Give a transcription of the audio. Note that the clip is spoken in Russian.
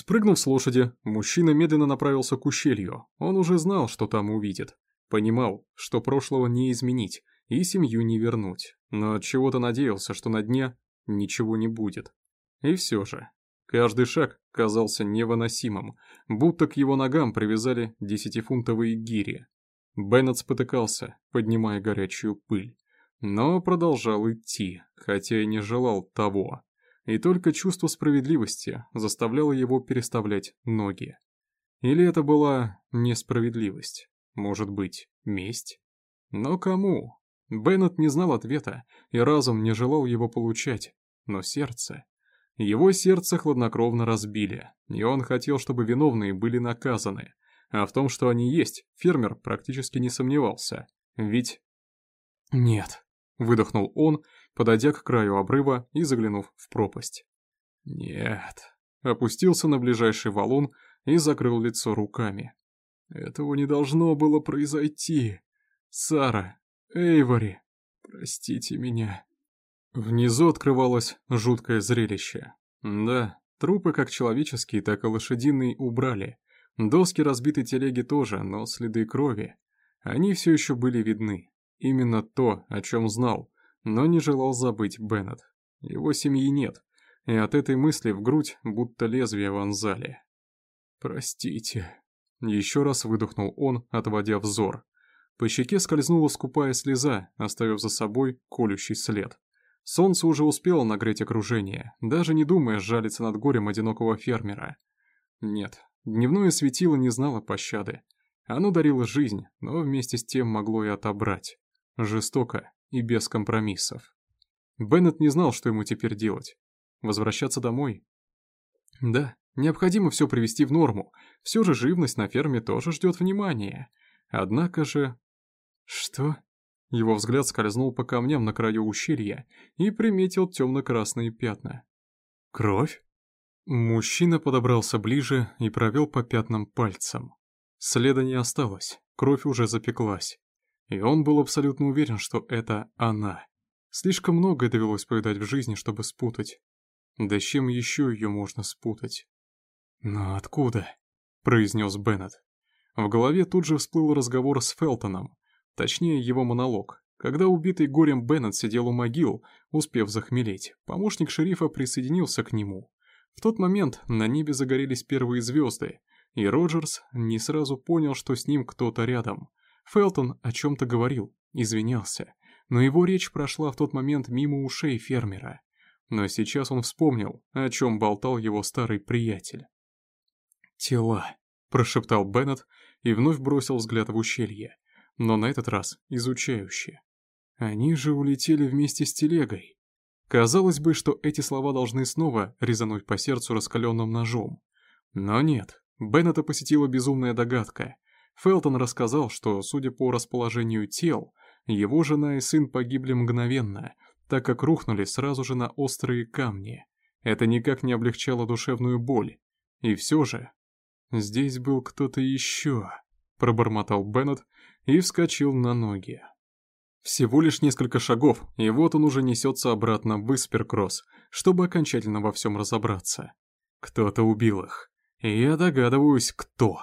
Спрыгнув с лошади, мужчина медленно направился к ущелью. Он уже знал, что там увидит. Понимал, что прошлого не изменить и семью не вернуть, но от чего-то надеялся, что на дне ничего не будет. И все же, каждый шаг казался невыносимым, будто к его ногам привязали десятифунтовые гири. Беннет спотыкался, поднимая горячую пыль, но продолжал идти, хотя и не желал того. И только чувство справедливости заставляло его переставлять ноги. Или это была несправедливость? Может быть, месть? Но кому? Беннет не знал ответа, и разум не желал его получать. Но сердце... Его сердце хладнокровно разбили, и он хотел, чтобы виновные были наказаны. А в том, что они есть, фермер практически не сомневался. Ведь... Нет, выдохнул он, подойдя к краю обрыва и заглянув в пропасть. Нет. Опустился на ближайший валун и закрыл лицо руками. Этого не должно было произойти. Сара, Эйвори, простите меня. Внизу открывалось жуткое зрелище. Да, трупы как человеческие, так и лошадиные убрали. Доски разбитой телеги тоже, но следы крови. Они все еще были видны. Именно то, о чем знал, но не желал забыть Беннет. Его семьи нет, и от этой мысли в грудь будто лезвие вонзали. «Простите», — еще раз выдохнул он, отводя взор. По щеке скользнула скупая слеза, оставив за собой колющий след. Солнце уже успело нагреть окружение, даже не думая жалиться над горем одинокого фермера. Нет, дневное светило не знало пощады. Оно дарило жизнь, но вместе с тем могло и отобрать. Жестоко и без компромиссов. Беннет не знал, что ему теперь делать. Возвращаться домой? Да, необходимо все привести в норму. Все же живность на ферме тоже ждет внимания. Однако же... Что? Его взгляд скользнул по камням на краю ущелья и приметил темно-красные пятна. Кровь? Мужчина подобрался ближе и провел по пятнам пальцем. Следа не осталось, кровь уже запеклась. И он был абсолютно уверен, что это она. Слишком многое довелось повидать в жизни, чтобы спутать. Да чем еще ее можно спутать? «Но откуда?» – произнес Беннет. В голове тут же всплыл разговор с Фелтоном, точнее его монолог. Когда убитый горем Беннет сидел у могил, успев захмелеть, помощник шерифа присоединился к нему. В тот момент на небе загорелись первые звезды, и Роджерс не сразу понял, что с ним кто-то рядом. Фелтон о чем-то говорил, извинялся, но его речь прошла в тот момент мимо ушей фермера. Но сейчас он вспомнил, о чем болтал его старый приятель. «Тела», — прошептал Беннет и вновь бросил взгляд в ущелье, но на этот раз изучающе. «Они же улетели вместе с телегой». Казалось бы, что эти слова должны снова резануть по сердцу раскаленным ножом. Но нет, Беннета посетила безумная догадка — Фелтон рассказал, что, судя по расположению тел, его жена и сын погибли мгновенно, так как рухнули сразу же на острые камни. Это никак не облегчало душевную боль. И все же... «Здесь был кто-то еще», — пробормотал Беннет и вскочил на ноги. Всего лишь несколько шагов, и вот он уже несется обратно в Исперкросс, чтобы окончательно во всем разобраться. Кто-то убил их. Я догадываюсь, кто.